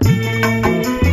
Música